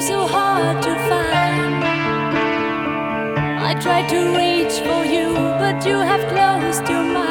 so hard to find. I try to reach for you, but you have closed your mind.